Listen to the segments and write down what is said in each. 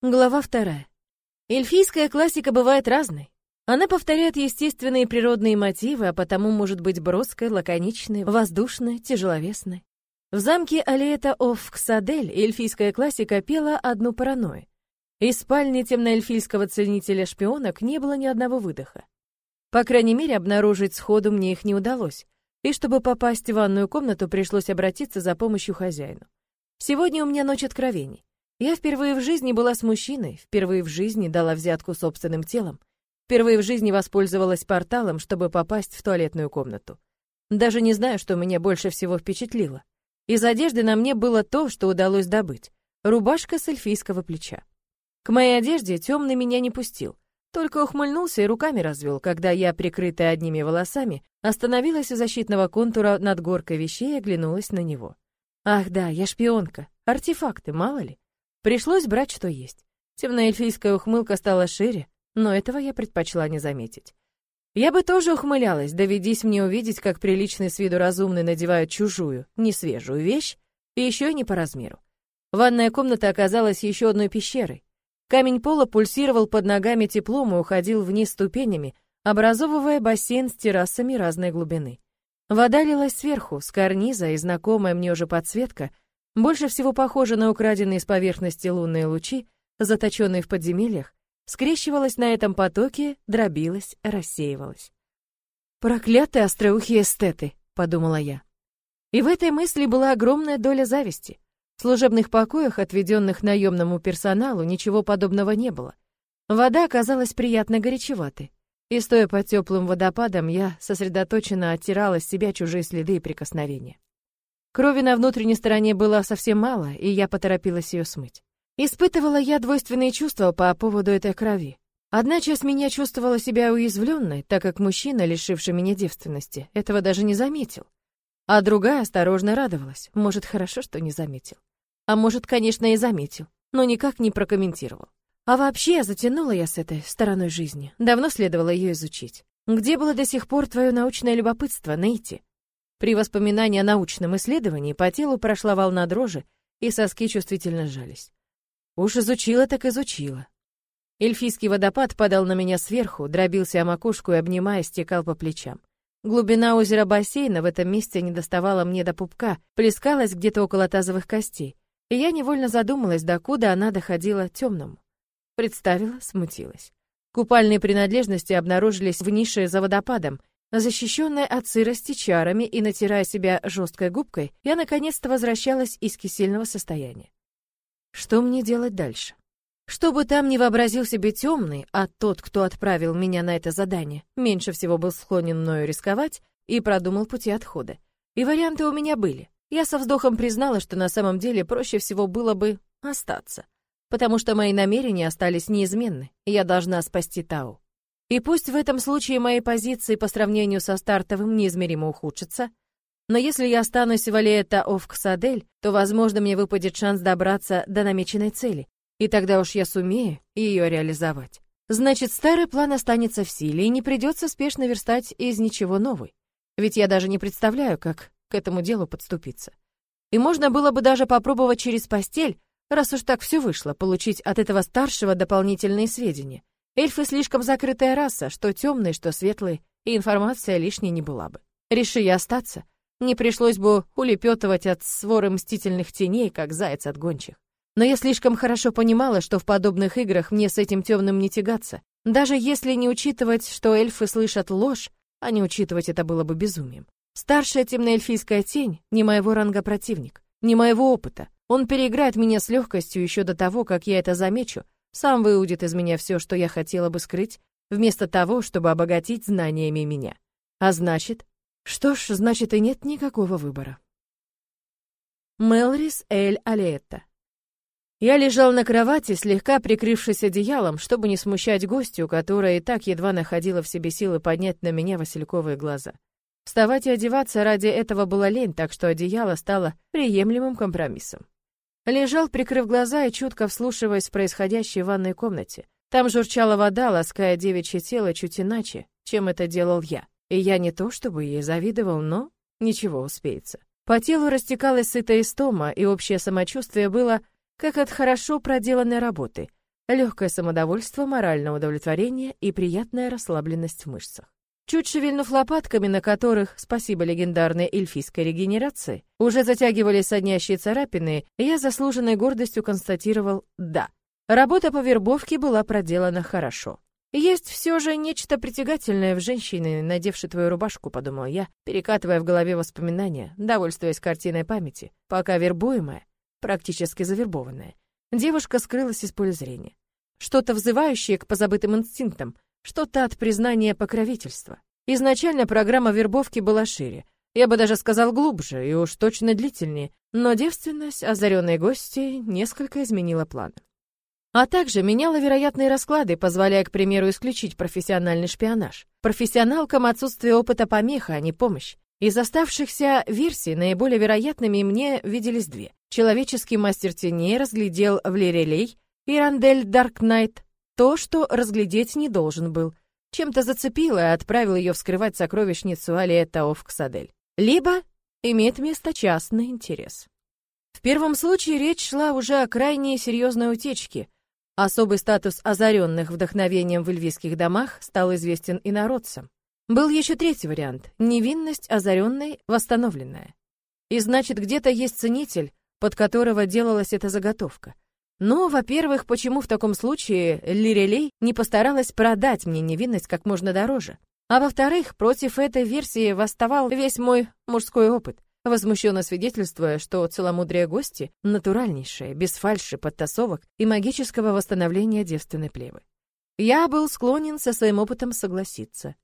Глава вторая. Эльфийская классика бывает разной. Она повторяет естественные природные мотивы, а потому может быть броской, лаконичной, воздушной, тяжеловесной. В замке Алиэта оф Ксадель эльфийская классика пела одну паранойю. Из спальни темноэльфийского ценителя шпионок не было ни одного выдоха. По крайней мере, обнаружить сходу мне их не удалось, и чтобы попасть в ванную комнату, пришлось обратиться за помощью хозяину. Сегодня у меня ночь откровений. Я впервые в жизни была с мужчиной, впервые в жизни дала взятку собственным телом, впервые в жизни воспользовалась порталом, чтобы попасть в туалетную комнату. Даже не знаю, что меня больше всего впечатлило. Из одежды на мне было то, что удалось добыть. Рубашка с эльфийского плеча. К моей одежде темный меня не пустил. Только ухмыльнулся и руками развел, когда я, прикрытая одними волосами, остановилась у защитного контура над горкой вещей и оглянулась на него. Ах да, я шпионка. Артефакты, мало ли. Пришлось брать, что есть. Темноэльфийская ухмылка стала шире, но этого я предпочла не заметить. Я бы тоже ухмылялась, доведись мне увидеть, как приличный с виду разумный надевают чужую, несвежую вещь, и еще и не по размеру. Ванная комната оказалась еще одной пещерой. Камень пола пульсировал под ногами теплом и уходил вниз ступенями, образовывая бассейн с террасами разной глубины. Вода лилась сверху, с карниза, и знакомая мне уже подсветка — больше всего похожа на украденные с поверхности лунные лучи, заточенные в подземельях, скрещивалась на этом потоке, дробилась, рассеивалась. «Проклятые остроухие эстеты», — подумала я. И в этой мысли была огромная доля зависти. В служебных покоях, отведенных наемному персоналу, ничего подобного не было. Вода оказалась приятно горячеватой. И стоя под теплым водопадом, я сосредоточенно оттирала с себя чужие следы и прикосновения. Крови на внутренней стороне было совсем мало, и я поторопилась ее смыть. Испытывала я двойственные чувства по поводу этой крови. Одна часть меня чувствовала себя уязвленной, так как мужчина, лишивший меня девственности, этого даже не заметил. А другая осторожно радовалась. Может, хорошо, что не заметил. А может, конечно, и заметил, но никак не прокомментировал. А вообще, затянула я с этой стороной жизни. Давно следовало ее изучить. Где было до сих пор твое научное любопытство, Нейти? При воспоминании о научном исследовании по телу прошла волна дрожи, и соски чувствительно сжались. Уж изучила так изучила. Эльфийский водопад падал на меня сверху, дробился о макушку и, обнимая, стекал по плечам. Глубина озера бассейна в этом месте не доставала мне до пупка, плескалась где-то около тазовых костей, и я невольно задумалась, докуда она доходила темному. Представила, смутилась. Купальные принадлежности обнаружились в нише за водопадом, Защищенная от сырости чарами и натирая себя жесткой губкой, я наконец-то возвращалась из кисельного состояния. Что мне делать дальше? Что бы там ни вообразил себе темный, а тот, кто отправил меня на это задание, меньше всего был склонен мною рисковать и продумал пути отхода. И варианты у меня были. Я со вздохом признала, что на самом деле проще всего было бы остаться, потому что мои намерения остались неизменны, и я должна спасти Тау. И пусть в этом случае мои позиции по сравнению со стартовым неизмеримо ухудшатся, но если я останусь в Алиэта Овксадель, то, возможно, мне выпадет шанс добраться до намеченной цели, и тогда уж я сумею ее реализовать. Значит, старый план останется в силе, и не придется спешно верстать из ничего новый. Ведь я даже не представляю, как к этому делу подступиться. И можно было бы даже попробовать через постель, раз уж так все вышло, получить от этого старшего дополнительные сведения. Эльфы слишком закрытая раса, что темные, что светлые, и информация лишней не была бы. Реши я остаться, не пришлось бы улепетывать от своры мстительных теней, как заяц от гончих. Но я слишком хорошо понимала, что в подобных играх мне с этим темным не тягаться. Даже если не учитывать, что эльфы слышат ложь, а не учитывать это было бы безумием. Старшая темноэльфийская тень не моего ранга противник, не моего опыта. Он переиграет меня с легкостью еще до того, как я это замечу, сам выудит из меня все, что я хотела бы скрыть, вместо того, чтобы обогатить знаниями меня. А значит... Что ж, значит и нет никакого выбора. Мелрис Эль Алиетта. Я лежал на кровати, слегка прикрывшись одеялом, чтобы не смущать гостью, которая и так едва находила в себе силы поднять на меня васильковые глаза. Вставать и одеваться ради этого было лень, так что одеяло стало приемлемым компромиссом. Лежал, прикрыв глаза и чутко вслушиваясь в происходящее в ванной комнате. Там журчала вода, лаская девичье тело чуть иначе, чем это делал я. И я не то чтобы ей завидовал, но ничего успеется. По телу растекалась сытая истома, и общее самочувствие было как от хорошо проделанной работы. легкое самодовольство, моральное удовлетворение и приятная расслабленность в мышцах. Чуть шевельнув лопатками, на которых, спасибо легендарной эльфийской регенерации, уже затягивались соднящие царапины, я заслуженной гордостью констатировал «да». Работа по вербовке была проделана хорошо. Есть все же нечто притягательное в женщине, надевшей твою рубашку, подумал я, перекатывая в голове воспоминания, довольствуясь картиной памяти, пока вербуемая, практически завербованная, девушка скрылась из поля зрения. Что-то взывающее к позабытым инстинктам, что-то от признания покровительства. Изначально программа вербовки была шире, я бы даже сказал глубже и уж точно длительнее, но девственность озаренной гости несколько изменила планы. А также меняла вероятные расклады, позволяя, к примеру, исключить профессиональный шпионаж. Профессионалкам отсутствие опыта помеха, а не помощь. Из оставшихся версий наиболее вероятными мне виделись две. Человеческий мастер теней разглядел в Лирелей и Рандель Даркнайт то, что разглядеть не должен был. Чем-то зацепил и отправил ее вскрывать сокровищницу Алия Таоф Ксадель. Либо имеет место частный интерес. В первом случае речь шла уже о крайне серьезной утечке, Особый статус озаренных вдохновением в эльвийских домах стал известен и народцам. Был еще третий вариант — невинность озаренной, восстановленная. И значит, где-то есть ценитель, под которого делалась эта заготовка. Но, во-первых, почему в таком случае Лирелей не постаралась продать мне невинность как можно дороже? А во-вторых, против этой версии восставал весь мой мужской опыт возмущенно свидетельствуя, что целомудрие гости натуральнейшее, без фальши, подтасовок и магического восстановления девственной плевы. Я был склонен со своим опытом согласиться.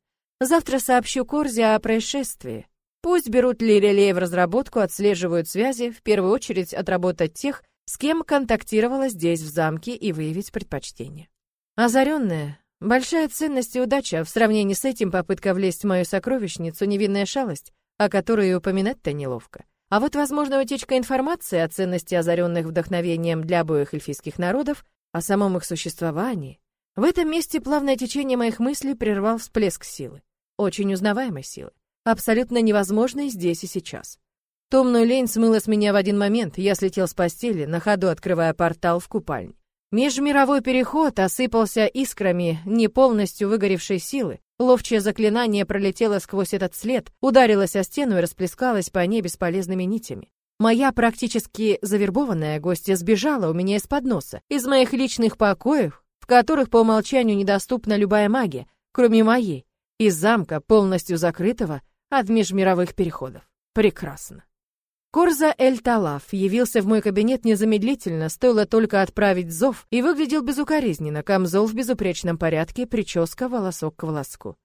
Завтра сообщу Корзе о происшествии. Пусть берут Лирелей в разработку, отслеживают связи, в первую очередь отработать тех, с кем контактировала здесь, в замке, и выявить предпочтение. Озаренная, большая ценность и удача, в сравнении с этим попытка влезть в мою сокровищницу, невинная шалость, о которой упоминать-то неловко. А вот возможная утечка информации о ценности озаренных вдохновением для обоих эльфийских народов, о самом их существовании. В этом месте плавное течение моих мыслей прервал всплеск силы. Очень узнаваемой силы. Абсолютно невозможной здесь и сейчас. Томную лень смыла с меня в один момент, я слетел с постели, на ходу открывая портал в купальню. Межмировой переход осыпался искрами не полностью выгоревшей силы, Ловчее заклинание пролетело сквозь этот след, ударилось о стену и расплескалось по ней бесполезными нитями. Моя практически завербованная гостья сбежала у меня из-под носа, из моих личных покоев, в которых по умолчанию недоступна любая магия, кроме моей, из замка, полностью закрытого от межмировых переходов. Прекрасно. Корза Эль-Талав явился в мой кабинет незамедлительно, стоило только отправить зов, и выглядел безукоризненно, камзол в безупречном порядке, прическа волосок к волоску.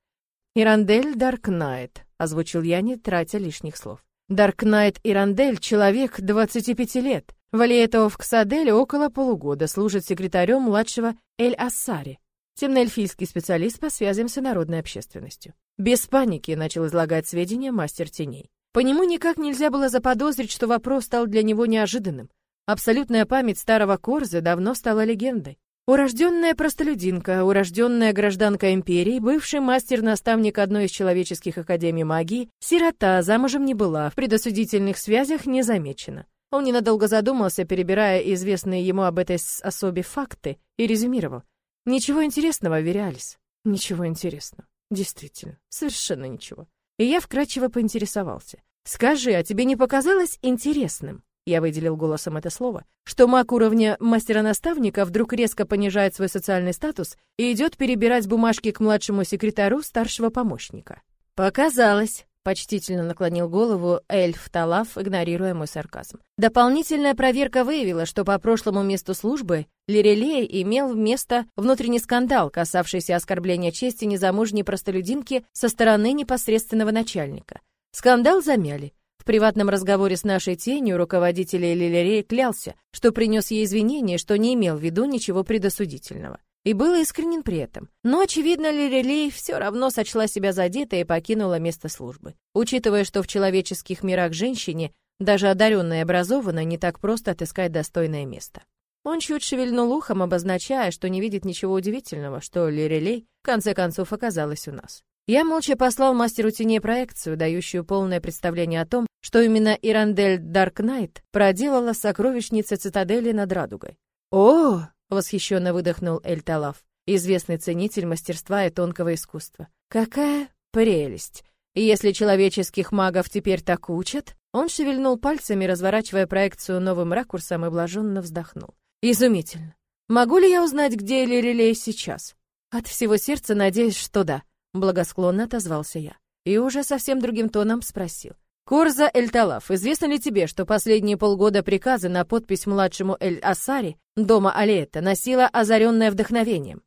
«Ирандель Даркнайт», — озвучил я, не тратя лишних слов. Даркнайт Ирандель — человек 25 лет. Валиетов Ксадель около полугода, служит секретарем младшего Эль-Ассари, темноэльфийский специалист по связям с народной общественностью. Без паники начал излагать сведения мастер теней. По нему никак нельзя было заподозрить, что вопрос стал для него неожиданным. Абсолютная память старого Корзы давно стала легендой. Урожденная простолюдинка, урожденная гражданка империи, бывший мастер-наставник одной из человеческих академий магии, сирота, замужем не была, в предосудительных связях не замечена. Он ненадолго задумался, перебирая известные ему об этой особе факты, и резюмировал. Ничего интересного, Вериалис. Ничего интересного. Действительно, совершенно ничего. И я вкратчиво поинтересовался. «Скажи, а тебе не показалось интересным?» Я выделил голосом это слово, что маг уровня мастера-наставника вдруг резко понижает свой социальный статус и идет перебирать бумажки к младшему секретарю старшего помощника. Показалось. Почтительно наклонил голову эльф Талав, игнорируя мой сарказм. Дополнительная проверка выявила, что по прошлому месту службы Лирелей имел место внутренний скандал, касавшийся оскорбления чести незамужней простолюдинки со стороны непосредственного начальника. Скандал замяли. В приватном разговоре с нашей тенью руководитель Лилерей клялся, что принес ей извинения, что не имел в виду ничего предосудительного и был искренен при этом. Но, очевидно, Лирелей все равно сочла себя задетой и покинула место службы. Учитывая, что в человеческих мирах женщине, даже одаренной и образованной, не так просто отыскать достойное место. Он чуть шевельнул ухом, обозначая, что не видит ничего удивительного, что Лирелей в конце концов оказалась у нас. Я молча послал мастеру теней проекцию, дающую полное представление о том, что именно Ирандель Даркнайт проделала сокровищница цитадели над Радугой. «О!» Восхищенно выдохнул Эльталав, известный ценитель мастерства и тонкого искусства. Какая прелесть! Если человеческих магов теперь так учат, он шевельнул пальцами, разворачивая проекцию новым ракурсом и блаженно вздохнул. Изумительно. Могу ли я узнать, где Лирелей сейчас? От всего сердца надеюсь, что да, благосклонно отозвался я. И уже совсем другим тоном спросил. Корза Эль-Талав, известно ли тебе, что последние полгода приказы на подпись младшему Эль-Асари дома Алиэта носила озаренное вдохновением?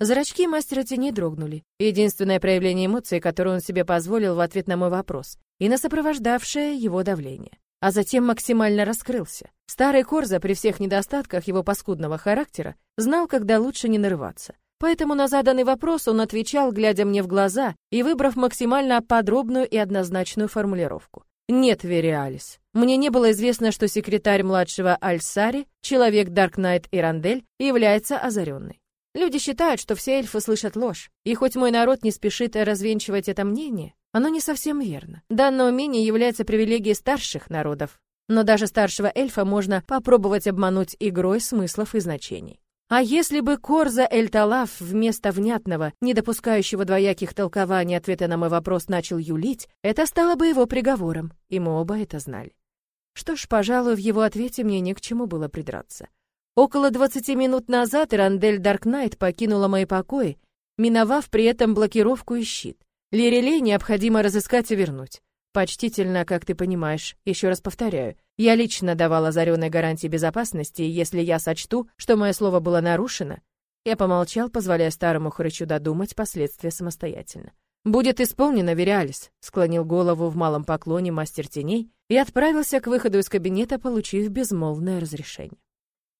Зрачки мастера теней дрогнули. Единственное проявление эмоций, которое он себе позволил в ответ на мой вопрос, и на сопровождавшее его давление. А затем максимально раскрылся. Старый Корза, при всех недостатках его паскудного характера, знал, когда лучше не нарываться. Поэтому на заданный вопрос он отвечал, глядя мне в глаза и выбрав максимально подробную и однозначную формулировку. «Нет, Вериалис. Мне не было известно, что секретарь младшего Альсари, человек Дарк Найт Ирандель, является озаренной. Люди считают, что все эльфы слышат ложь, и хоть мой народ не спешит развенчивать это мнение, оно не совсем верно. Данное умение является привилегией старших народов, но даже старшего эльфа можно попробовать обмануть игрой смыслов и значений. А если бы Корза Эль-Талав вместо внятного, не допускающего двояких толкований ответа на мой вопрос начал юлить, это стало бы его приговором, и мы оба это знали. Что ж, пожалуй, в его ответе мне не к чему было придраться. Около 20 минут назад Ирандель Даркнайт покинула мои покои, миновав при этом блокировку и щит. Лирелей необходимо разыскать и вернуть. Почтительно, как ты понимаешь, еще раз повторяю, я лично давала озаренной гарантии безопасности, если я сочту, что мое слово было нарушено, я помолчал, позволяя старому хрычу додумать последствия самостоятельно. «Будет исполнено, Вериалис», — склонил голову в малом поклоне мастер теней и отправился к выходу из кабинета, получив безмолвное разрешение.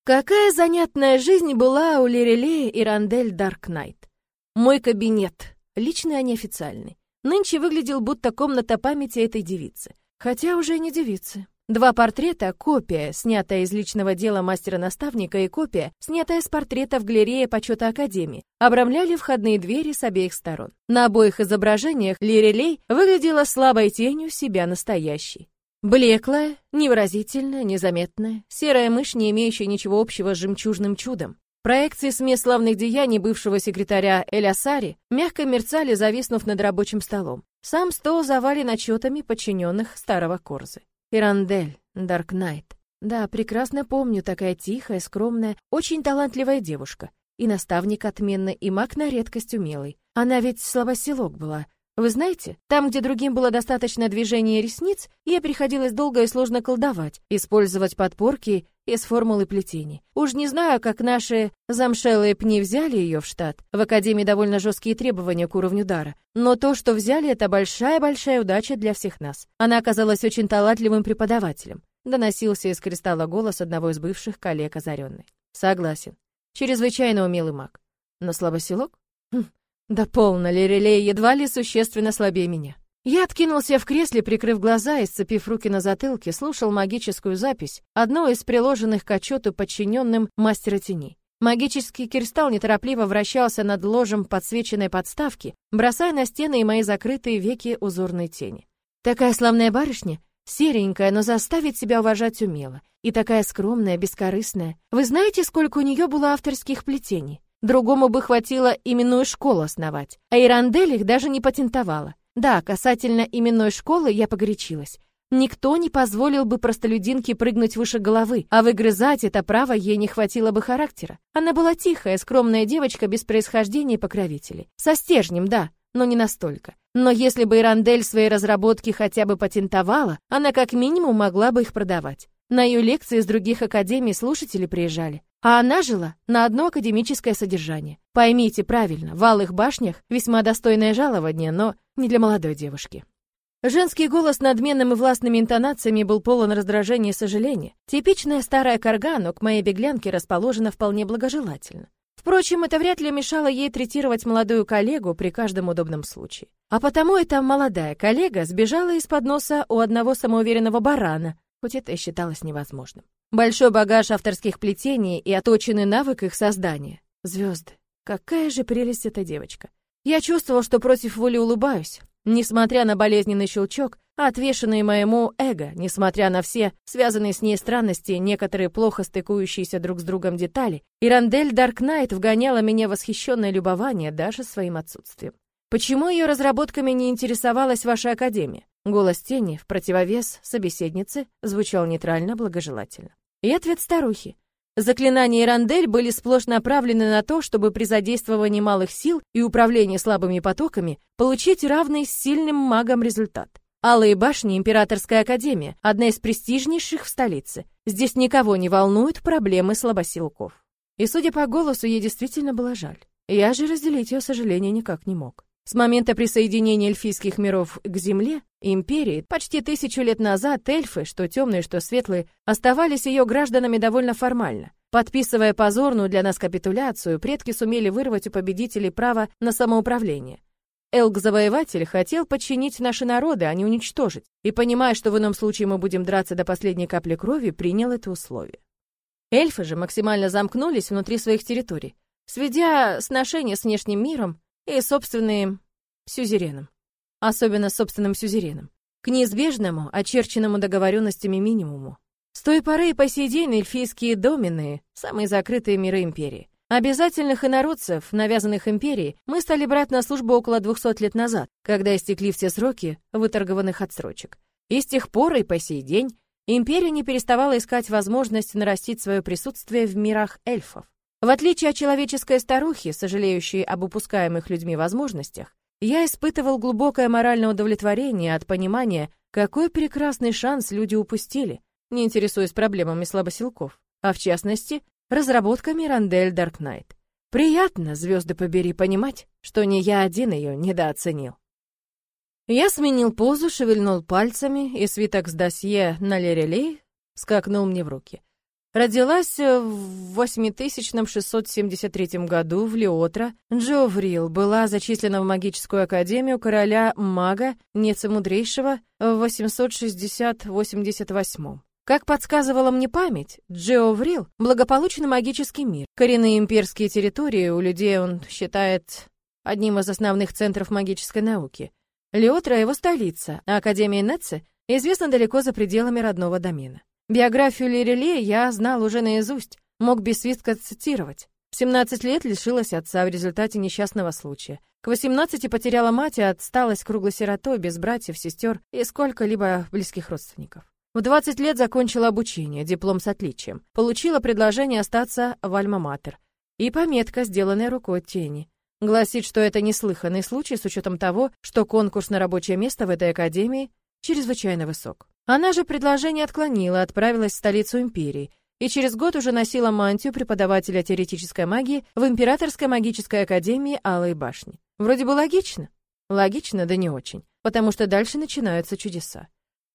Какая занятная жизнь была у Лирелея и Рандель Даркнайт. Мой кабинет, личный, а не официальный, нынче выглядел будто комната памяти этой девицы. Хотя уже не девицы. Два портрета, копия, снятая из личного дела мастера-наставника, и копия, снятая с портрета в галерее почета Академии, обрамляли входные двери с обеих сторон. На обоих изображениях Лирелей выглядела слабой тенью себя настоящей. Блеклая, невыразительная, незаметная, серая мышь, не имеющая ничего общего с жемчужным чудом. Проекции смес славных деяний бывшего секретаря Элясари мягко мерцали, зависнув над рабочим столом. Сам стол завален отчетами подчиненных старого Корзы. Ирандель, Даркнайт. Да, прекрасно помню, такая тихая, скромная, очень талантливая девушка. И наставник отменный, и маг на редкость умелый. Она ведь слабоселок была, вы знаете, там, где другим было достаточно движения ресниц, ей приходилось долго и сложно колдовать, использовать подпорки из формулы плетений. Уж не знаю, как наши замшелые пни взяли ее в штат. В академии довольно жесткие требования к уровню дара. Но то, что взяли, это большая-большая удача для всех нас. Она оказалась очень талантливым преподавателем. Доносился из кристалла голос одного из бывших коллег озаренной. Согласен. Чрезвычайно умелый маг. Но слабосилок? Хм, да полно ли релей едва ли существенно слабее меня. Я откинулся в кресле, прикрыв глаза и, сцепив руки на затылке, слушал магическую запись, одну из приложенных к отчету подчиненным мастера тени. Магический кристалл неторопливо вращался над ложем подсвеченной подставки, бросая на стены и мои закрытые веки узорной тени. Такая славная барышня, серенькая, но заставить себя уважать умела, и такая скромная, бескорыстная. Вы знаете, сколько у нее было авторских плетений? Другому бы хватило именную школу основать, а Ирандель их даже не патентовала. Да, касательно именной школы я погорячилась. Никто не позволил бы простолюдинке прыгнуть выше головы, а выгрызать это право ей не хватило бы характера. Она была тихая, скромная девочка без происхождения и покровителей. Со стержнем, да, но не настолько. Но если бы Ирандель свои разработки хотя бы патентовала, она как минимум могла бы их продавать. На ее лекции из других академий слушатели приезжали. А она жила на одно академическое содержание. Поймите правильно, в Алых башнях весьма достойное жалование, но не для молодой девушки. Женский голос надменным и властными интонациями был полон раздражения и сожаления. Типичная старая карга, но к моей беглянке расположена вполне благожелательно. Впрочем, это вряд ли мешало ей третировать молодую коллегу при каждом удобном случае. А потому эта молодая коллега сбежала из-под носа у одного самоуверенного барана, хоть это и считалось невозможным. Большой багаж авторских плетений и оточенный навык их создания. Звезды. Какая же прелесть эта девочка. Я чувствовал, что против воли улыбаюсь. Несмотря на болезненный щелчок, отвешенные моему эго, несмотря на все связанные с ней странности, некоторые плохо стыкующиеся друг с другом детали. Ирандель Даркнайт вгоняла меня в восхищенное любование даже своим отсутствием. Почему ее разработками не интересовалась ваша академия? Голос тени в противовес собеседницы звучал нейтрально, благожелательно. И ответ старухи. Заклинания Ирандель были сплошь направлены на то, чтобы при задействовании малых сил и управлении слабыми потоками получить равный с сильным магом результат. Алые башни Императорская Академия, одна из престижнейших в столице. Здесь никого не волнуют проблемы слабосилков. И, судя по голосу, ей действительно было жаль. Я же разделить ее сожаление никак не мог. С момента присоединения эльфийских миров к Земле, Империи, почти тысячу лет назад эльфы, что темные, что светлые, оставались ее гражданами довольно формально. Подписывая позорную для нас капитуляцию, предки сумели вырвать у победителей право на самоуправление. Элк-завоеватель хотел подчинить наши народы, а не уничтожить, и, понимая, что в ином случае мы будем драться до последней капли крови, принял это условие. Эльфы же максимально замкнулись внутри своих территорий, сведя сношения с внешним миром и собственным сюзереном, особенно собственным сюзереном, к неизбежному, очерченному договоренностями минимуму. С той поры и по сей день эльфийские домены — самые закрытые миры империи. Обязательных инородцев, навязанных империей, мы стали брать на службу около 200 лет назад, когда истекли все сроки выторгованных отсрочек. И с тех пор и по сей день империя не переставала искать возможность нарастить свое присутствие в мирах эльфов. В отличие от человеческой старухи, сожалеющей об упускаемых людьми возможностях, я испытывал глубокое моральное удовлетворение от понимания, какой прекрасный шанс люди упустили, не интересуясь проблемами слабосилков, а в частности, разработками Рандель Даркнайт. Приятно, звезды побери, понимать, что не я один ее недооценил. Я сменил позу, шевельнул пальцами, и свиток с досье на Лерелей скакнул мне в руки — Родилась в 8673 году в Леотро. Джоврил была зачислена в магическую академию короля мага Неца Мудрейшего в 860-88. Как подсказывала мне память, Джеоврил — благополучный магический мир. Коренные имперские территории у людей он считает одним из основных центров магической науки. Леотро — его столица, а Академия Нетце известна далеко за пределами родного домена. Биографию Лиреле я знал уже наизусть, мог без свистка цитировать. В 17 лет лишилась отца в результате несчастного случая. К 18 потеряла мать и отсталась круглой сиротой, без братьев, сестер и сколько-либо близких родственников. В 20 лет закончила обучение, диплом с отличием. Получила предложение остаться в Альма-Матер. И пометка, сделанная рукой тени. Гласит, что это неслыханный случай с учетом того, что конкурс на рабочее место в этой академии чрезвычайно высок. Она же предложение отклонила, отправилась в столицу империи и через год уже носила мантию преподавателя теоретической магии в Императорской магической академии Алой башни. Вроде бы логично. Логично, да не очень, потому что дальше начинаются чудеса.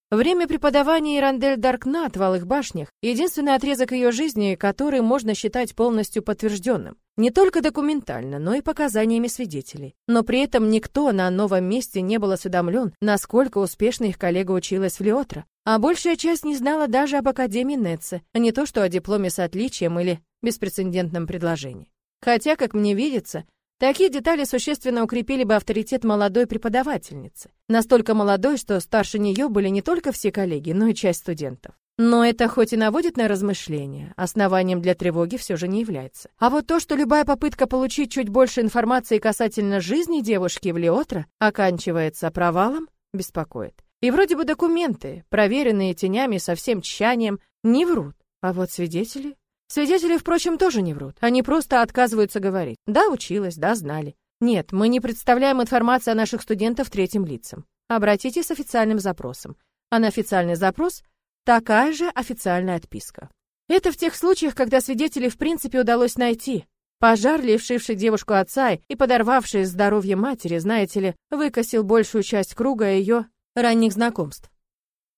Время преподавания Ирандель Даркнат в Алых башнях — единственный отрезок ее жизни, который можно считать полностью подтвержденным. Не только документально, но и показаниями свидетелей. Но при этом никто на новом месте не был осведомлен, насколько успешно их коллега училась в Леотро. А большая часть не знала даже об Академии Нетце, а не то что о дипломе с отличием или беспрецедентном предложении. Хотя, как мне видится, Такие детали существенно укрепили бы авторитет молодой преподавательницы. Настолько молодой, что старше нее были не только все коллеги, но и часть студентов. Но это хоть и наводит на размышления, основанием для тревоги все же не является. А вот то, что любая попытка получить чуть больше информации касательно жизни девушки в Леотро оканчивается провалом, беспокоит. И вроде бы документы, проверенные тенями со всем тщанием, не врут. А вот свидетели Свидетели, впрочем, тоже не врут. Они просто отказываются говорить. Да, училась, да, знали. Нет, мы не представляем информацию о наших студентах третьим лицам. Обратитесь с официальным запросом. А на официальный запрос такая же официальная отписка. Это в тех случаях, когда свидетелей в принципе удалось найти. Пожар, лишивший девушку отца и подорвавший здоровье матери, знаете ли, выкосил большую часть круга ее ранних знакомств.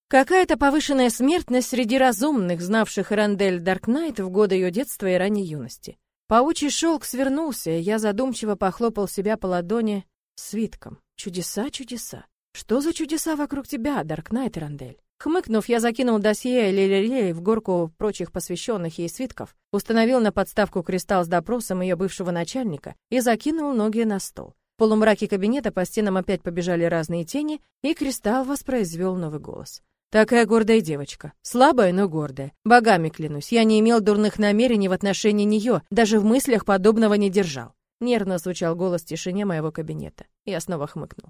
Какая-то повышенная смертность среди разумных, знавших Рандель Даркнайт в годы ее детства и ранней юности. Паучий шелк свернулся, и я задумчиво похлопал себя по ладони свитком. Чудеса, чудеса. Что за чудеса вокруг тебя, Даркнайт Рандель? Хмыкнув, я закинул досье Лилерей в горку прочих посвященных ей свитков, установил на подставку кристалл с допросом ее бывшего начальника и закинул ноги на стол. полумраке кабинета по стенам опять побежали разные тени, и кристалл воспроизвел новый голос. Такая гордая девочка. Слабая, но гордая. Богами клянусь, я не имел дурных намерений в отношении нее, даже в мыслях подобного не держал. Нервно звучал голос в тишине моего кабинета. Я снова хмыкнул.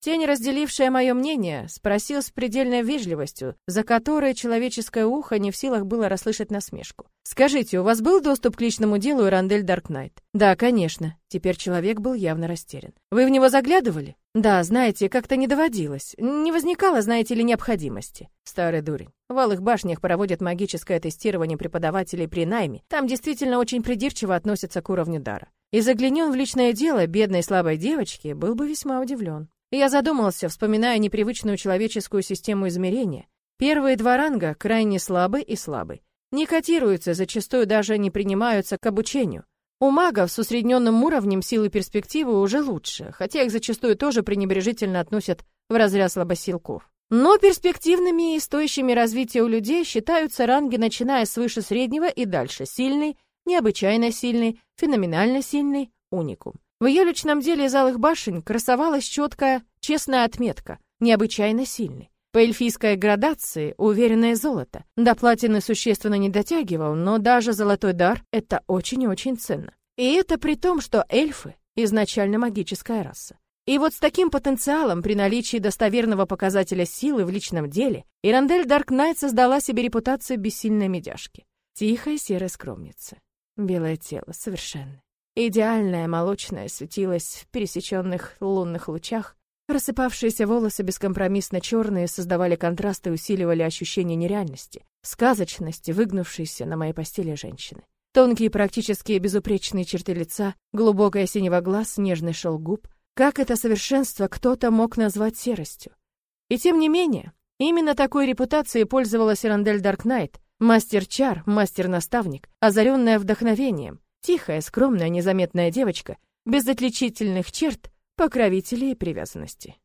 Тень, разделившая мое мнение, спросил с предельной вежливостью, за которой человеческое ухо не в силах было расслышать насмешку. «Скажите, у вас был доступ к личному делу Ирандель Даркнайт?» «Да, конечно». Теперь человек был явно растерян. «Вы в него заглядывали?» «Да, знаете, как-то не доводилось. Не возникало, знаете ли, необходимости». Старый дурень. В Алых башнях проводят магическое тестирование преподавателей при найме. Там действительно очень придирчиво относятся к уровню дара. И заглянен в личное дело бедной слабой девочки, был бы весьма удивлен. Я задумался, вспоминая непривычную человеческую систему измерения. Первые два ранга крайне слабы и слабы. Не котируются, зачастую даже не принимаются к обучению. У магов с усредненным уровнем силы перспективы уже лучше, хотя их зачастую тоже пренебрежительно относят в разряд слабосилков. Но перспективными и стоящими развития у людей считаются ранги, начиная свыше среднего и дальше. Сильный, необычайно сильный, феноменально сильный, уникум. В ее личном деле из алых башен красовалась четкая, честная отметка, необычайно сильный. По эльфийской градации уверенное золото. До платины существенно не дотягивал, но даже золотой дар — это очень и очень ценно. И это при том, что эльфы — изначально магическая раса. И вот с таким потенциалом при наличии достоверного показателя силы в личном деле Ирандель Даркнайт создала себе репутацию бессильной медяшки. Тихая серая скромница. Белое тело, совершенно. Идеальная молочная светилась в пересеченных лунных лучах. Рассыпавшиеся волосы бескомпромиссно черные создавали контраст и усиливали ощущение нереальности, сказочности, выгнувшейся на моей постели женщины. Тонкие, практически безупречные черты лица, глубокая синего глаз, нежный шел губ. Как это совершенство кто-то мог назвать серостью? И тем не менее, именно такой репутацией пользовалась Ирандель Даркнайт, мастер-чар, мастер-наставник, озаренная вдохновением, Тихая, скромная, незаметная девочка, без отличительных черт, покровителей и привязанности.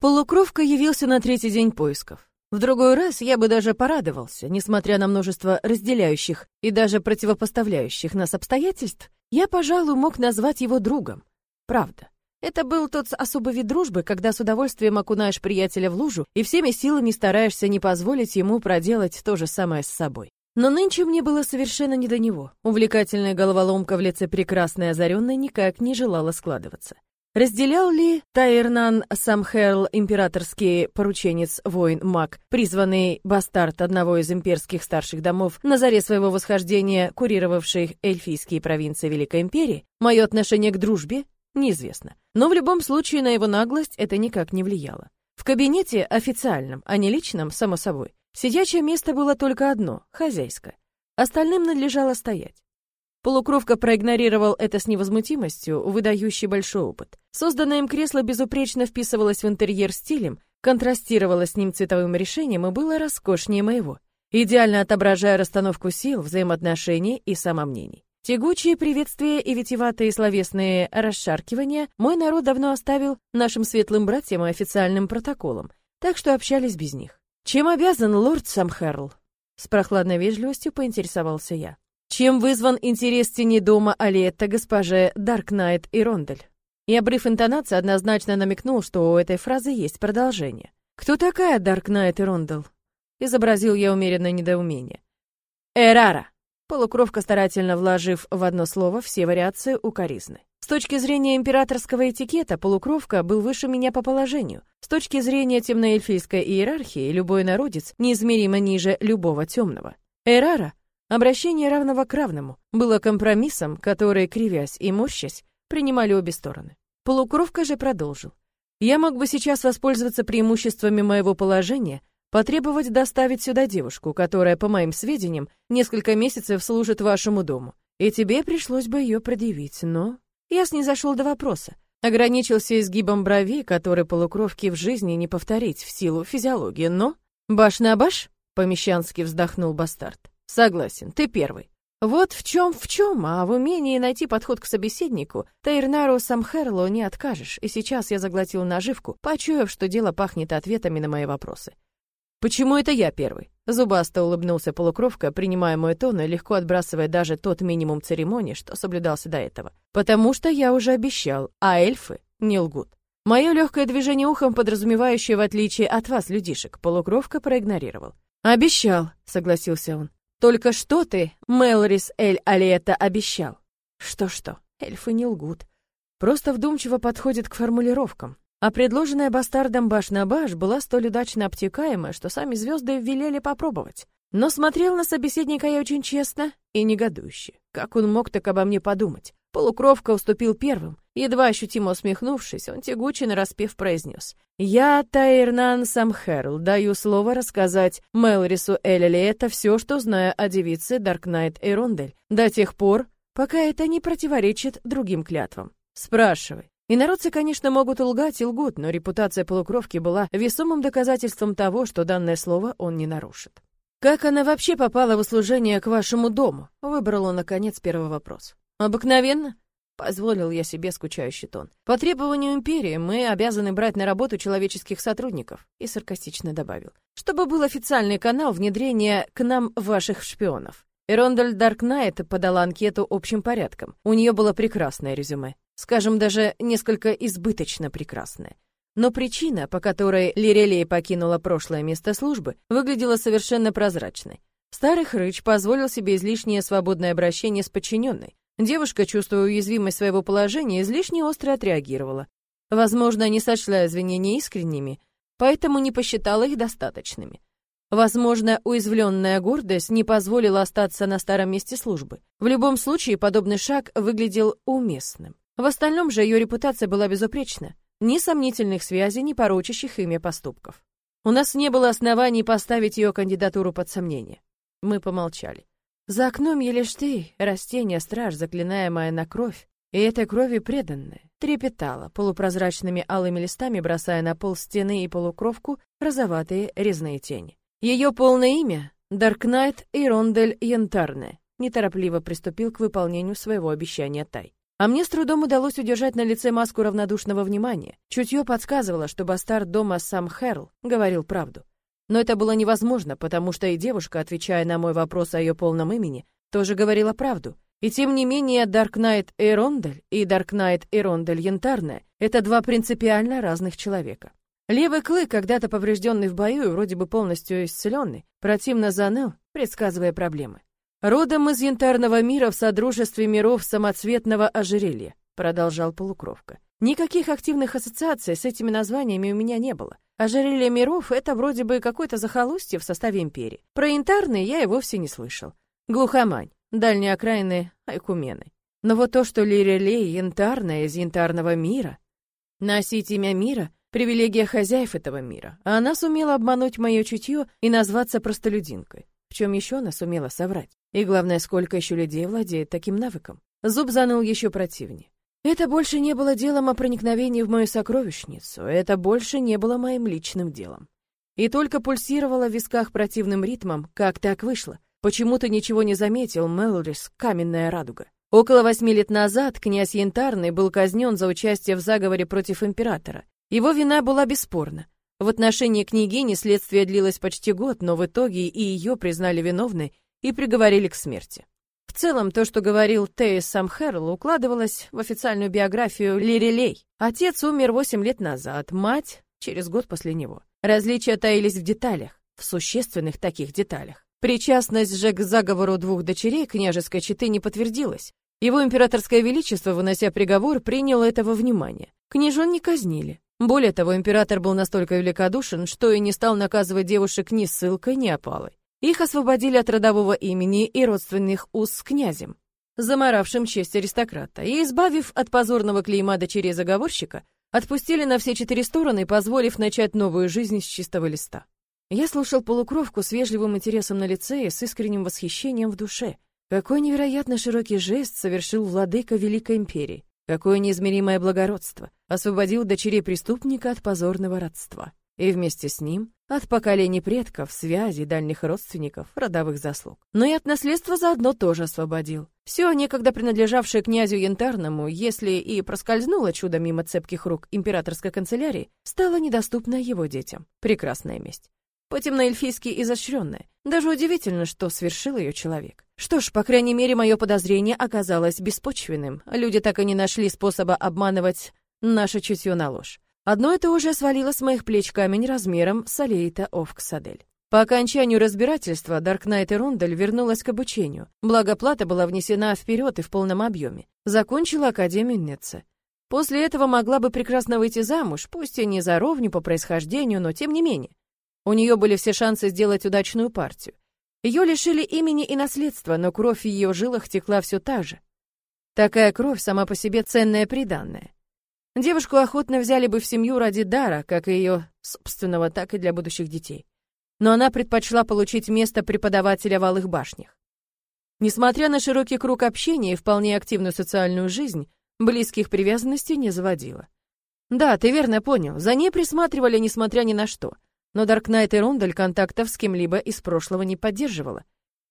Полукровка явился на третий день поисков. В другой раз я бы даже порадовался, несмотря на множество разделяющих и даже противопоставляющих нас обстоятельств, я, пожалуй, мог назвать его другом. Правда. Это был тот особый вид дружбы, когда с удовольствием окунаешь приятеля в лужу и всеми силами стараешься не позволить ему проделать то же самое с собой. Но нынче мне было совершенно не до него. Увлекательная головоломка в лице прекрасной озаренной никак не желала складываться. Разделял ли Тайернан Самхерл, императорский порученец, воин, маг, призванный бастард одного из имперских старших домов, на заре своего восхождения, курировавший эльфийские провинции Великой Империи, мое отношение к дружбе неизвестно. Но в любом случае на его наглость это никак не влияло. В кабинете официальном, а не личном, само собой, Сидячее место было только одно — хозяйское. Остальным надлежало стоять. Полукровка проигнорировал это с невозмутимостью, выдающий большой опыт. Созданное им кресло безупречно вписывалось в интерьер стилем, контрастировало с ним цветовым решением и было роскошнее моего, идеально отображая расстановку сил, взаимоотношений и самомнений. Тягучие приветствия и витиеватые словесные расшаркивания мой народ давно оставил нашим светлым братьям и официальным протоколом, так что общались без них. «Чем обязан лорд Самхерл?» С прохладной вежливостью поинтересовался я. «Чем вызван интерес тени дома Алиетта госпоже Даркнайт и Рондель?» И обрыв интонации однозначно намекнул, что у этой фразы есть продолжение. «Кто такая Даркнайт и Рондель?» Изобразил я умеренное недоумение. «Эрара!» Полукровка, старательно вложив в одно слово все вариации укоризны. С точки зрения императорского этикета, полукровка был выше меня по положению. С точки зрения темноэльфийской иерархии, любой народец неизмеримо ниже любого темного. Эрара, обращение равного к равному, было компромиссом, который, кривясь и морщась, принимали обе стороны. Полукровка же продолжил. Я мог бы сейчас воспользоваться преимуществами моего положения, потребовать доставить сюда девушку, которая, по моим сведениям, несколько месяцев служит вашему дому. И тебе пришлось бы ее предъявить, но... Я снизошел до вопроса. Ограничился изгибом брови, который полукровки в жизни не повторить в силу физиологии, но... «Баш на баш?» — помещански вздохнул бастард. «Согласен, ты первый. Вот в чем в чем, а в умении найти подход к собеседнику Тайрнару Самхерлу не откажешь, и сейчас я заглотил наживку, почуяв, что дело пахнет ответами на мои вопросы. «Почему это я первый?» Зубасто улыбнулся полукровка, принимая мой тон и легко отбрасывая даже тот минимум церемонии, что соблюдался до этого. «Потому что я уже обещал, а эльфы не лгут. Мое легкое движение ухом, подразумевающее в отличие от вас, людишек, полукровка проигнорировал. «Обещал», — согласился он. «Только что ты, Мелрис Эль Алиэта, обещал?» «Что-что, эльфы не лгут. Просто вдумчиво подходит к формулировкам. А предложенная бастардом баш на баш была столь удачно обтекаемая, что сами звезды велели попробовать. Но смотрел на собеседника я очень честно и негодующе. Как он мог так обо мне подумать? Полукровка уступил первым. Едва ощутимо усмехнувшись, он тягуче нараспев произнес. «Я, Тайрнан Самхерл, даю слово рассказать Мелрису Элли это все, что знаю о девице Даркнайт Эйрондель, до тех пор, пока это не противоречит другим клятвам. Спрашивай». И народцы, конечно, могут лгать и лгут, но репутация полукровки была весомым доказательством того, что данное слово он не нарушит. «Как она вообще попала в услужение к вашему дому?» Выбрал он, наконец, первый вопрос. «Обыкновенно?» Позволил я себе скучающий тон. «По требованию империи мы обязаны брать на работу человеческих сотрудников», и саркастично добавил, «чтобы был официальный канал внедрения к нам ваших шпионов». Эрондаль Даркнайт подала анкету общим порядком. У нее было прекрасное резюме. Скажем, даже несколько избыточно прекрасное. Но причина, по которой Лирелия покинула прошлое место службы, выглядела совершенно прозрачной. Старый хрыч позволил себе излишнее свободное обращение с подчиненной, Девушка, чувствуя уязвимость своего положения, излишне остро отреагировала. Возможно, не сочла извинения искренними, поэтому не посчитала их достаточными. Возможно, уязвленная гордость не позволила остаться на старом месте службы. В любом случае, подобный шаг выглядел уместным. В остальном же ее репутация была безупречна. Ни сомнительных связей, ни порочащих имя поступков. У нас не было оснований поставить ее кандидатуру под сомнение. Мы помолчали. За окном елишь ты, растение, страж, заклинаемое на кровь, и этой крови преданная, трепетала полупрозрачными алыми листами, бросая на пол стены и полукровку розоватые резные тени. Ее полное имя — Даркнайт Ирондель Янтарне, неторопливо приступил к выполнению своего обещания Тай. А мне с трудом удалось удержать на лице маску равнодушного внимания. Чутье подсказывало, что бастард дома сам Херл говорил правду. Но это было невозможно, потому что и девушка, отвечая на мой вопрос о ее полном имени, тоже говорила правду. И тем не менее, Knight Эрондель и Knight Эрондель Янтарная — это два принципиально разных человека. Левый клык, когда-то поврежденный в бою вроде бы полностью исцеленный, противно заныл, предсказывая проблемы. «Родом из янтарного мира в содружестве миров самоцветного ожерелья», продолжал полукровка. Никаких активных ассоциаций с этими названиями у меня не было. Ожерелье миров — это вроде бы какое-то захолустье в составе империи. Про янтарные я и вовсе не слышал. Глухомань, дальние окраины Айкумены. Но вот то, что Лирелей янтарная из янтарного мира, носить имя мира — привилегия хозяев этого мира, а она сумела обмануть мое чутье и назваться простолюдинкой. В чем еще она сумела соврать? И главное, сколько еще людей владеет таким навыком? Зуб заныл еще противнее. Это больше не было делом о проникновении в мою сокровищницу, это больше не было моим личным делом. И только пульсировало в висках противным ритмом, как так вышло. Почему ты ничего не заметил, Мелрис, каменная радуга? Около восьми лет назад князь Янтарный был казнен за участие в заговоре против императора. Его вина была бесспорна. В отношении княгини следствие длилось почти год, но в итоге и ее признали виновной и приговорили к смерти. В целом, то, что говорил Тейс Самхерл, укладывалось в официальную биографию Лирелей. Отец умер восемь лет назад, мать — через год после него. Различия таились в деталях, в существенных таких деталях. Причастность же к заговору двух дочерей княжеской четы не подтвердилась. Его императорское величество, вынося приговор, приняло это во внимание. Княжон не казнили. Более того, император был настолько великодушен, что и не стал наказывать девушек ни ссылкой, ни опалой. Их освободили от родового имени и родственных уз с князем, заморавшим честь аристократа, и, избавив от позорного клейма дочерей заговорщика, отпустили на все четыре стороны, позволив начать новую жизнь с чистого листа. Я слушал полукровку с вежливым интересом на лице и с искренним восхищением в душе. Какой невероятно широкий жест совершил владыка Великой Империи. Какое неизмеримое благородство. Освободил дочерей преступника от позорного родства и вместе с ним от поколений предков, связей, дальних родственников, родовых заслуг. Но и от наследства заодно тоже освободил. Все, некогда принадлежавшее князю Янтарному, если и проскользнуло чудо мимо цепких рук императорской канцелярии, стало недоступно его детям. Прекрасная месть. По-темноэльфийски изощренная. Даже удивительно, что свершил ее человек. Что ж, по крайней мере, мое подозрение оказалось беспочвенным. Люди так и не нашли способа обманывать Наше чутье на ложь. Одно это уже свалило с моих плеч камень размером с аллейта Овксадель. По окончанию разбирательства Дарк Найт и Рондель вернулась к обучению, благо плата была внесена вперед и в полном объеме. Закончила Академию Нетца. После этого могла бы прекрасно выйти замуж, пусть и не за ровню по происхождению, но тем не менее. У нее были все шансы сделать удачную партию. Ее лишили имени и наследства, но кровь в ее жилах текла все та же. Такая кровь сама по себе ценная приданная. Девушку охотно взяли бы в семью ради дара, как и ее собственного, так и для будущих детей но она предпочла получить место преподавателя в Алых башнях. Несмотря на широкий круг общения и вполне активную социальную жизнь, близких привязанностей не заводила. Да, ты верно понял, за ней присматривали несмотря ни на что, но Даркнайт и Рондель контактов с кем-либо из прошлого не поддерживала.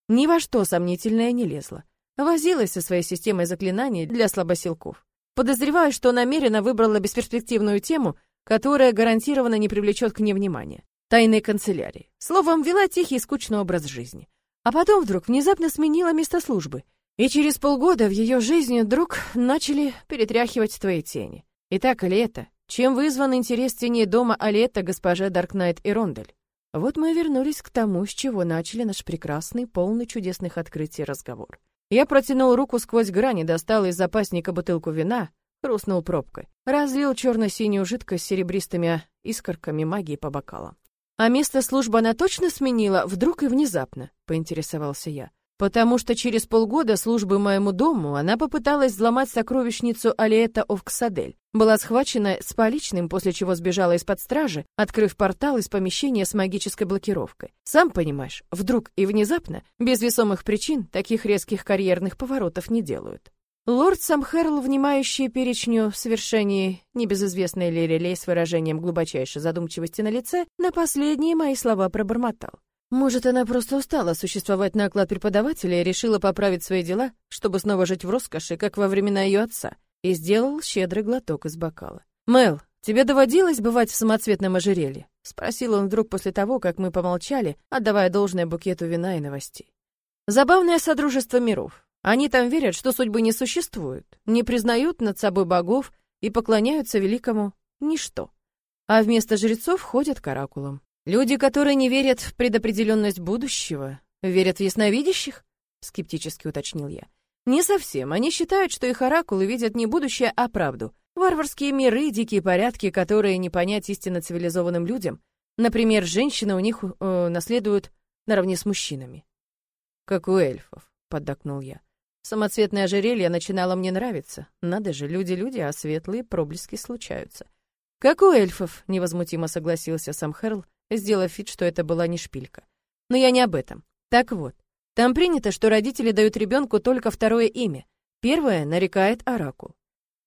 Ни во что сомнительное не лезла. Возилась со своей системой заклинаний для слабосилков. Подозреваю, что намеренно выбрала бесперспективную тему, которая гарантированно не привлечет к ней внимания тайной канцелярии. Словом, вела тихий и скучный образ жизни. А потом вдруг внезапно сменила место службы. И через полгода в ее жизни вдруг начали перетряхивать твои тени. Итак, Алиэта, чем вызван интерес теней дома Алиэта госпожа Даркнайт и Рондель? Вот мы вернулись к тому, с чего начали наш прекрасный, полный чудесных открытий разговор. Я протянул руку сквозь грани, достал из запасника бутылку вина, хрустнул пробкой, разлил черно-синюю жидкость с серебристыми искорками магии по бокалам. А место службы она точно сменила, вдруг и внезапно, поинтересовался я. Потому что через полгода службы моему дому она попыталась взломать сокровищницу Алиэта Овксадель. Была схвачена с поличным, после чего сбежала из-под стражи, открыв портал из помещения с магической блокировкой. Сам понимаешь, вдруг и внезапно, без весомых причин, таких резких карьерных поворотов не делают. Лорд Самхерл, внимающий перечню в совершении небезызвестной Лирелей с выражением глубочайшей задумчивости на лице, на последние мои слова пробормотал. Может, она просто устала существовать на оклад преподавателя и решила поправить свои дела, чтобы снова жить в роскоши, как во времена ее отца, и сделал щедрый глоток из бокала. «Мэл, тебе доводилось бывать в самоцветном ожерелье?» — спросил он вдруг после того, как мы помолчали, отдавая должное букету вина и новостей. «Забавное содружество миров. Они там верят, что судьбы не существует, не признают над собой богов и поклоняются великому ничто. А вместо жрецов ходят к оракулам. Люди, которые не верят в предопределенность будущего, верят в ясновидящих? Скептически уточнил я. Не совсем. Они считают, что их оракулы видят не будущее, а правду. Варварские миры, дикие порядки, которые не понять истинно цивилизованным людям. Например, женщины у них э, наследуют наравне с мужчинами. Как у эльфов, поддакнул я. Самоцветное ожерелье начинало мне нравиться. Надо же, люди-люди, а светлые проблески случаются. «Как у эльфов», — невозмутимо согласился сам Херл, сделав вид, что это была не шпилька. «Но я не об этом. Так вот, там принято, что родители дают ребенку только второе имя. Первое нарекает оракул.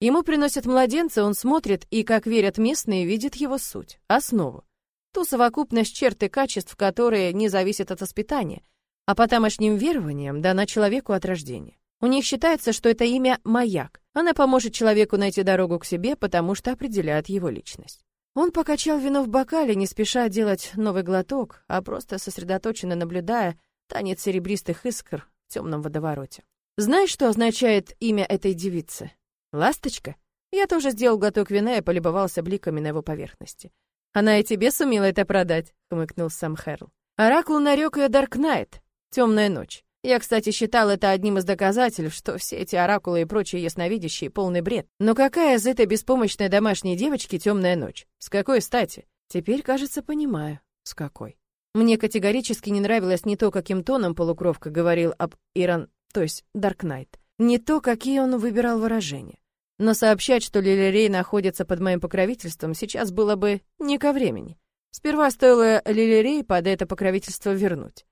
Ему приносят младенца, он смотрит и, как верят местные, видит его суть, основу. Ту совокупность черт и качеств, которые не зависят от воспитания, а по тамошним верованиям дана человеку от рождения. У них считается, что это имя «маяк». Она поможет человеку найти дорогу к себе, потому что определяет его личность. Он покачал вино в бокале, не спеша делать новый глоток, а просто сосредоточенно наблюдая танец серебристых искр в темном водовороте. Знаешь, что означает имя этой девицы? Ласточка? Я тоже сделал глоток вина и полюбовался бликами на его поверхности. Она и тебе сумела это продать, хмыкнул сам Хэрл. Оракул нарек ее Даркнайт, темная ночь. Я, кстати, считал это одним из доказательств, что все эти оракулы и прочие ясновидящие — полный бред. Но какая из этой беспомощной домашней девочки темная ночь? С какой стати? Теперь, кажется, понимаю, с какой. Мне категорически не нравилось не то, каким тоном полукровка говорил об Иран, то есть Даркнайт, не то, какие он выбирал выражения. Но сообщать, что Лилирей находится под моим покровительством, сейчас было бы не ко времени. Сперва стоило Лилирей под это покровительство вернуть.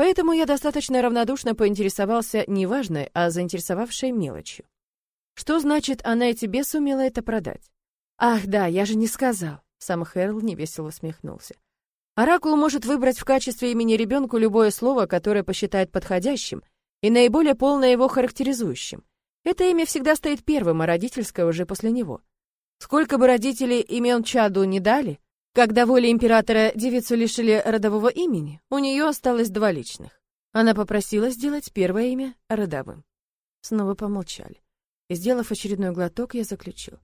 Поэтому я достаточно равнодушно поинтересовался не важной, а заинтересовавшей мелочью. Что значит, она и тебе сумела это продать? Ах, да, я же не сказал. Сам Хэрл невесело усмехнулся. Оракул может выбрать в качестве имени ребенку любое слово, которое посчитает подходящим и наиболее полно его характеризующим. Это имя всегда стоит первым, а родительское уже после него. Сколько бы родителей имен Чаду не дали, когда волей императора девицу лишили родового имени, у нее осталось два личных. Она попросила сделать первое имя родовым. Снова помолчали. И, сделав очередной глоток, я заключил.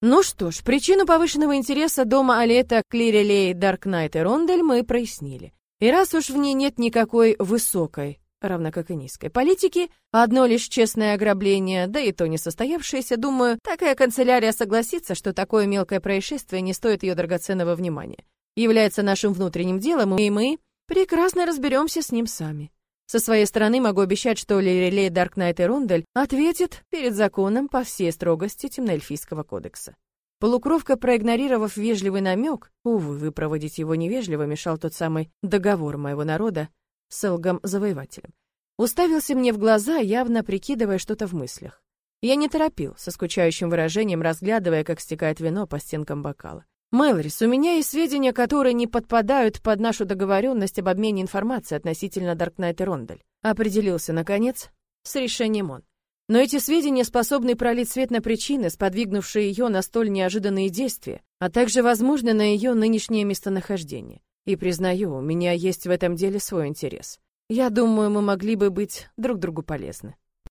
Ну что ж, причину повышенного интереса дома Алета, Клирелей, Дарк Найт и Рондель мы прояснили. И раз уж в ней нет никакой высокой, равно как и низкой политики, одно лишь честное ограбление, да и то не состоявшееся, думаю, такая канцелярия согласится, что такое мелкое происшествие не стоит ее драгоценного внимания. Является нашим внутренним делом, и мы прекрасно разберемся с ним сами. Со своей стороны могу обещать, что Лирелей, Даркнайт и Рондель ответит перед законом по всей строгости Темноэльфийского кодекса. Полукровка, проигнорировав вежливый намек, увы, выпроводить его невежливо мешал тот самый договор моего народа с Элгом-завоевателем, уставился мне в глаза, явно прикидывая что-то в мыслях. Я не торопил, со скучающим выражением разглядывая, как стекает вино по стенкам бокала. Мэлрис, у меня есть сведения, которые не подпадают под нашу договоренность об обмене информацией относительно Даркнайт и Рондель. Определился, наконец, с решением он. Но эти сведения способны пролить свет на причины, сподвигнувшие ее на столь неожиданные действия, а также, возможно, на ее нынешнее местонахождение. И признаю, у меня есть в этом деле свой интерес. Я думаю, мы могли бы быть друг другу полезны.